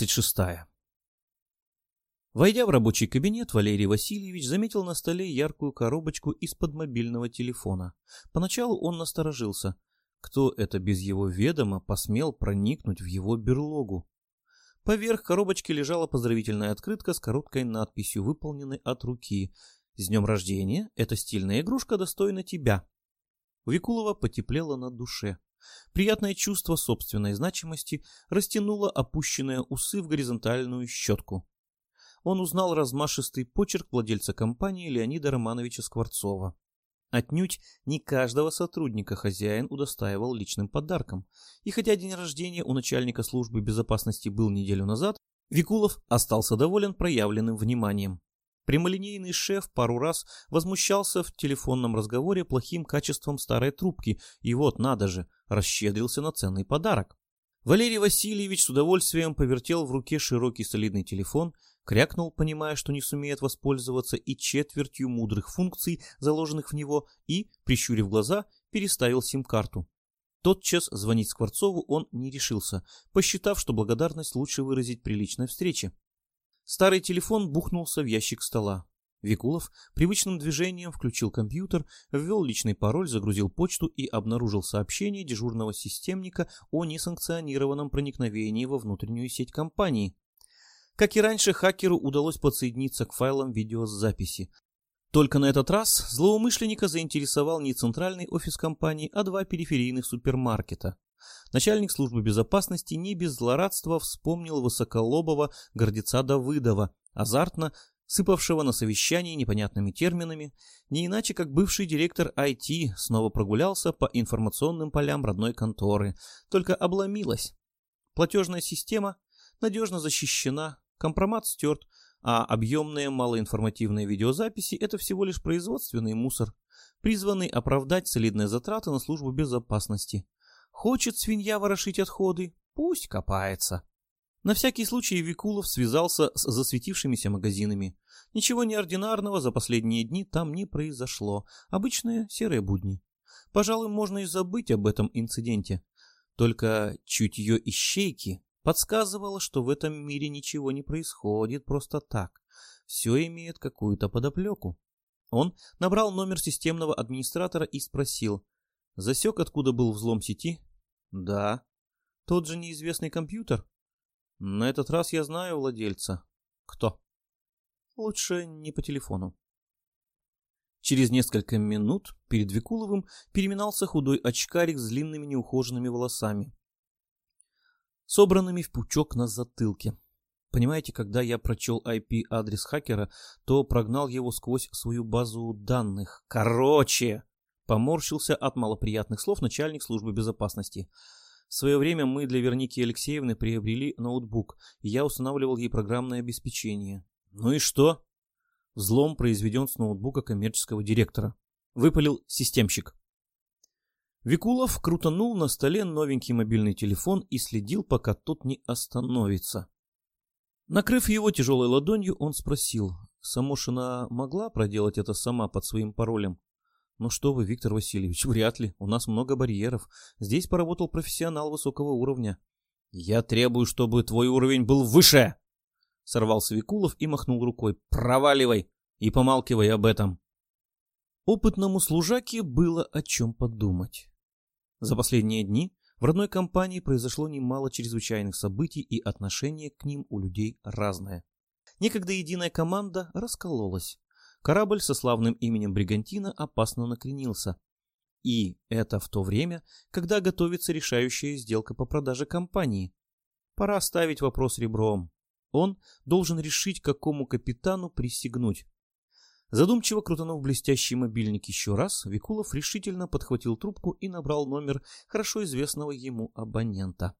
Глава 36 Войдя в рабочий кабинет, Валерий Васильевич заметил на столе яркую коробочку из-под мобильного телефона. Поначалу он насторожился. Кто это без его ведома посмел проникнуть в его берлогу? Поверх коробочки лежала поздравительная открытка с короткой надписью, выполненной от руки. «С днем рождения! Эта стильная игрушка достойна тебя!» У Викулова потеплело на душе. Приятное чувство собственной значимости растянуло опущенные усы в горизонтальную щетку. Он узнал размашистый почерк владельца компании Леонида Романовича Скворцова. Отнюдь не каждого сотрудника хозяин удостаивал личным подарком. И хотя день рождения у начальника службы безопасности был неделю назад, Викулов остался доволен проявленным вниманием. Прямолинейный шеф пару раз возмущался в телефонном разговоре плохим качеством старой трубки, и вот, надо же, расщедрился на ценный подарок. Валерий Васильевич с удовольствием повертел в руке широкий солидный телефон, крякнул, понимая, что не сумеет воспользоваться и четвертью мудрых функций, заложенных в него, и, прищурив глаза, переставил сим-карту. Тотчас звонить Скворцову он не решился, посчитав, что благодарность лучше выразить при личной встрече. Старый телефон бухнулся в ящик стола. Викулов привычным движением включил компьютер, ввел личный пароль, загрузил почту и обнаружил сообщение дежурного системника о несанкционированном проникновении во внутреннюю сеть компании. Как и раньше, хакеру удалось подсоединиться к файлам видеозаписи. Только на этот раз злоумышленника заинтересовал не центральный офис компании, а два периферийных супермаркета. Начальник службы безопасности не без злорадства вспомнил высоколобого гордеца Давыдова, азартно сыпавшего на совещании непонятными терминами, не иначе как бывший директор IT снова прогулялся по информационным полям родной конторы, только обломилась. Платежная система надежно защищена, компромат стерт, а объемные малоинформативные видеозаписи – это всего лишь производственный мусор, призванный оправдать солидные затраты на службу безопасности. Хочет свинья ворошить отходы? Пусть копается. На всякий случай Викулов связался с засветившимися магазинами. Ничего неординарного за последние дни там не произошло. Обычные серые будни. Пожалуй, можно и забыть об этом инциденте. Только чутье ищейки подсказывало, что в этом мире ничего не происходит просто так. Все имеет какую-то подоплеку. Он набрал номер системного администратора и спросил. Засек, откуда был взлом сети? Да. Тот же неизвестный компьютер? На этот раз я знаю владельца. Кто? Лучше не по телефону. Через несколько минут перед Викуловым переминался худой очкарик с длинными неухоженными волосами, собранными в пучок на затылке. Понимаете, когда я прочел IP-адрес хакера, то прогнал его сквозь свою базу данных. Короче, поморщился от малоприятных слов начальник службы безопасности. В свое время мы для Верники Алексеевны приобрели ноутбук, и я устанавливал ей программное обеспечение. Ну и что? Взлом произведен с ноутбука коммерческого директора. Выпалил системщик. Викулов крутанул на столе новенький мобильный телефон и следил, пока тот не остановится. Накрыв его тяжелой ладонью, он спросил, Самошина могла проделать это сама под своим паролем? Ну что вы, Виктор Васильевич, вряд ли. У нас много барьеров. Здесь поработал профессионал высокого уровня. Я требую, чтобы твой уровень был выше. Сорвался Викулов и махнул рукой. Проваливай и помалкивай об этом. Опытному служаке было о чем подумать. За последние дни в родной компании произошло немало чрезвычайных событий, и отношение к ним у людей разное. Некогда единая команда раскололась. Корабль со славным именем Бригантина опасно накренился. И это в то время, когда готовится решающая сделка по продаже компании. Пора ставить вопрос ребром. Он должен решить, какому капитану присягнуть. Задумчиво крутанув блестящий мобильник еще раз, Викулов решительно подхватил трубку и набрал номер хорошо известного ему абонента.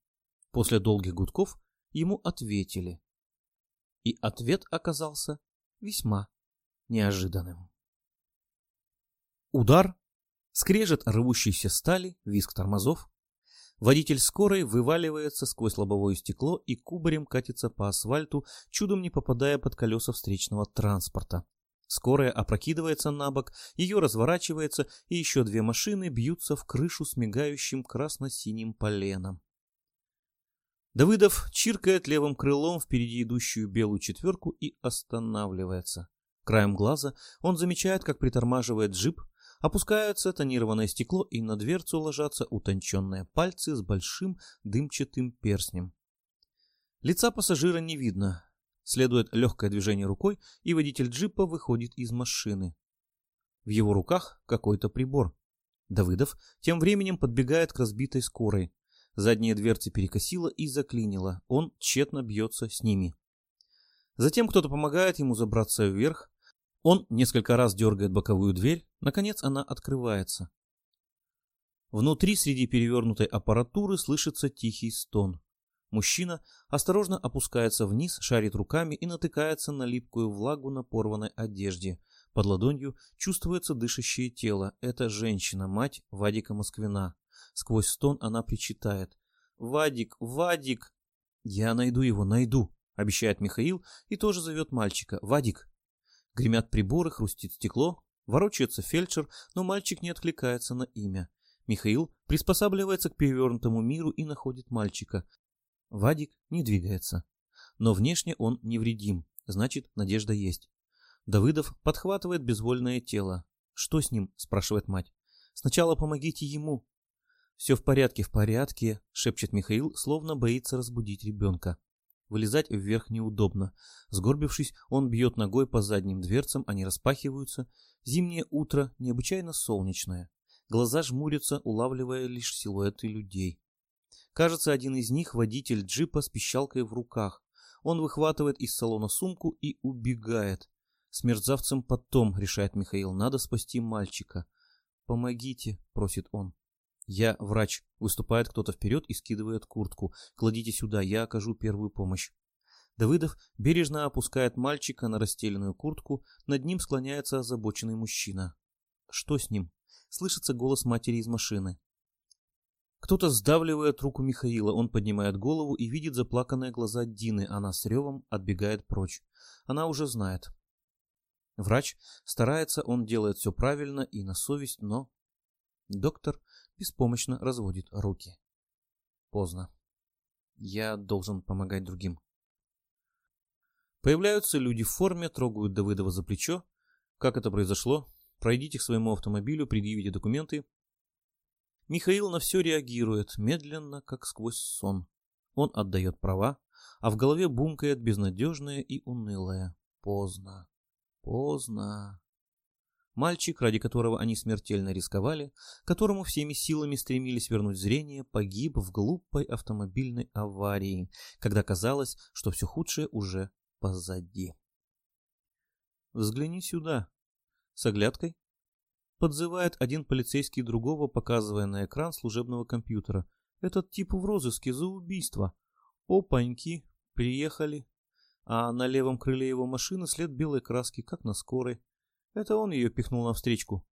После долгих гудков ему ответили. И ответ оказался весьма неожиданным. Удар, скрежет рвущейся стали, визг тормозов. Водитель скорой вываливается сквозь лобовое стекло и кубарем катится по асфальту, чудом не попадая под колеса встречного транспорта. Скорая опрокидывается на бок, ее разворачивается, и еще две машины бьются в крышу с мигающим красно-синим поленом. Давыдов чиркает левым крылом впереди идущую белую четверку и останавливается. Краем глаза он замечает, как притормаживает джип, опускается тонированное стекло и на дверцу ложатся утонченные пальцы с большим дымчатым перстнем. Лица пассажира не видно. Следует легкое движение рукой, и водитель джипа выходит из машины. В его руках какой-то прибор. Давыдов тем временем подбегает к разбитой скорой. Задние дверцы перекосило и заклинило. Он тщетно бьется с ними. Затем кто-то помогает ему забраться вверх. Он несколько раз дергает боковую дверь. Наконец она открывается. Внутри среди перевернутой аппаратуры слышится тихий стон. Мужчина осторожно опускается вниз, шарит руками и натыкается на липкую влагу на порванной одежде. Под ладонью чувствуется дышащее тело. Это женщина, мать Вадика Москвина. Сквозь стон она причитает. «Вадик, Вадик!» «Я найду его, найду!» — обещает Михаил и тоже зовет мальчика. «Вадик!» Гремят приборы, хрустит стекло. Ворочается фельдшер, но мальчик не откликается на имя. Михаил приспосабливается к перевернутому миру и находит мальчика. Вадик не двигается. Но внешне он невредим, значит, надежда есть. Давыдов подхватывает безвольное тело. «Что с ним?» – спрашивает мать. «Сначала помогите ему». «Все в порядке, в порядке», – шепчет Михаил, словно боится разбудить ребенка. Вылезать вверх неудобно. Сгорбившись, он бьет ногой по задним дверцам, они распахиваются. Зимнее утро необычайно солнечное. Глаза жмурятся, улавливая лишь силуэты людей. Кажется, один из них водитель джипа с пищалкой в руках. Он выхватывает из салона сумку и убегает. С мерзавцем потом, решает Михаил, надо спасти мальчика. Помогите, просит он. Я врач. Выступает кто-то вперед и скидывает куртку. Кладите сюда, я окажу первую помощь. Давыдов бережно опускает мальчика на расстеленную куртку, над ним склоняется озабоченный мужчина. Что с ним? Слышится голос матери из машины. Кто-то сдавливает руку Михаила, он поднимает голову и видит заплаканные глаза Дины, она с ревом отбегает прочь. Она уже знает. Врач старается, он делает все правильно и на совесть, но... Доктор беспомощно разводит руки. Поздно. Я должен помогать другим. Появляются люди в форме, трогают Давыдова за плечо. Как это произошло? Пройдите к своему автомобилю, предъявите документы, Михаил на все реагирует, медленно, как сквозь сон. Он отдает права, а в голове бумкает безнадежное и унылое. Поздно, поздно. Мальчик, ради которого они смертельно рисковали, которому всеми силами стремились вернуть зрение, погиб в глупой автомобильной аварии, когда казалось, что все худшее уже позади. «Взгляни сюда», — с оглядкой Подзывает один полицейский другого, показывая на экран служебного компьютера. Этот тип в розыске за убийство. Опаньки, приехали. А на левом крыле его машины след белой краски, как на скорой. Это он ее пихнул навстречку.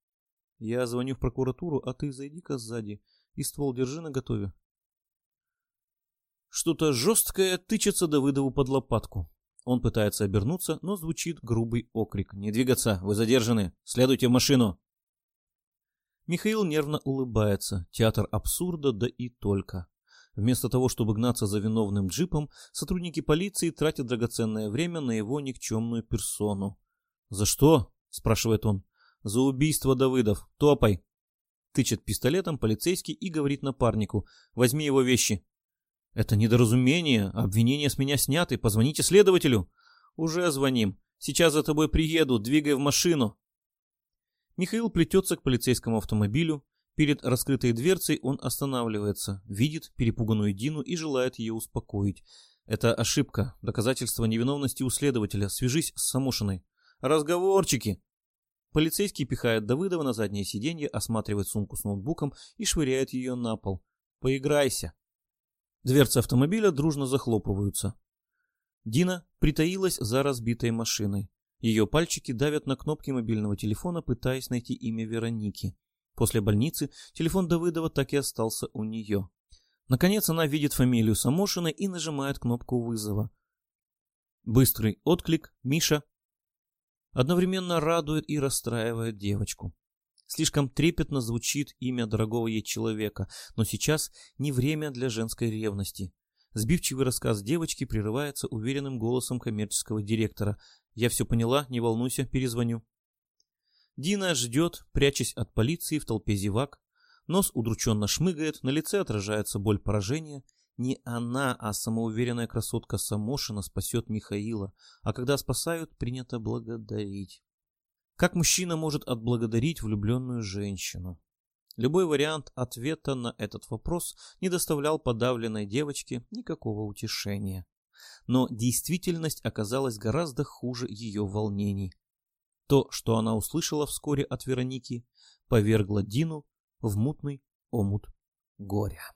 Я звоню в прокуратуру, а ты зайди-ка сзади и ствол держи наготове. Что-то жесткое тычется Давыдову под лопатку. Он пытается обернуться, но звучит грубый окрик. «Не двигаться! Вы задержаны! Следуйте в машину!» Михаил нервно улыбается. Театр абсурда, да и только. Вместо того, чтобы гнаться за виновным джипом, сотрудники полиции тратят драгоценное время на его никчемную персону. «За что?» – спрашивает он. «За убийство Давыдов. Топай!» Тычет пистолетом полицейский и говорит напарнику. «Возьми его вещи». «Это недоразумение. Обвинения с меня сняты. Позвоните следователю». «Уже звоним. Сейчас за тобой приеду. Двигай в машину». Михаил плетется к полицейскому автомобилю. Перед раскрытой дверцей он останавливается, видит перепуганную Дину и желает ее успокоить. Это ошибка, доказательство невиновности у следователя. Свяжись с Самошиной. Разговорчики! Полицейский пихает Давыдова на заднее сиденье, осматривает сумку с ноутбуком и швыряет ее на пол. Поиграйся. Дверцы автомобиля дружно захлопываются. Дина притаилась за разбитой машиной. Ее пальчики давят на кнопки мобильного телефона, пытаясь найти имя Вероники. После больницы телефон Давыдова так и остался у нее. Наконец она видит фамилию Самошина и нажимает кнопку вызова. Быстрый отклик «Миша» одновременно радует и расстраивает девочку. Слишком трепетно звучит имя дорогого ей человека, но сейчас не время для женской ревности. Сбивчивый рассказ девочки прерывается уверенным голосом коммерческого директора. «Я все поняла, не волнуйся, перезвоню». Дина ждет, прячась от полиции в толпе зевак. Нос удрученно шмыгает, на лице отражается боль поражения. Не она, а самоуверенная красотка Самошина спасет Михаила, а когда спасают, принято благодарить. Как мужчина может отблагодарить влюбленную женщину? Любой вариант ответа на этот вопрос не доставлял подавленной девочке никакого утешения. Но действительность оказалась гораздо хуже ее волнений. То, что она услышала вскоре от Вероники, повергло Дину в мутный омут горя.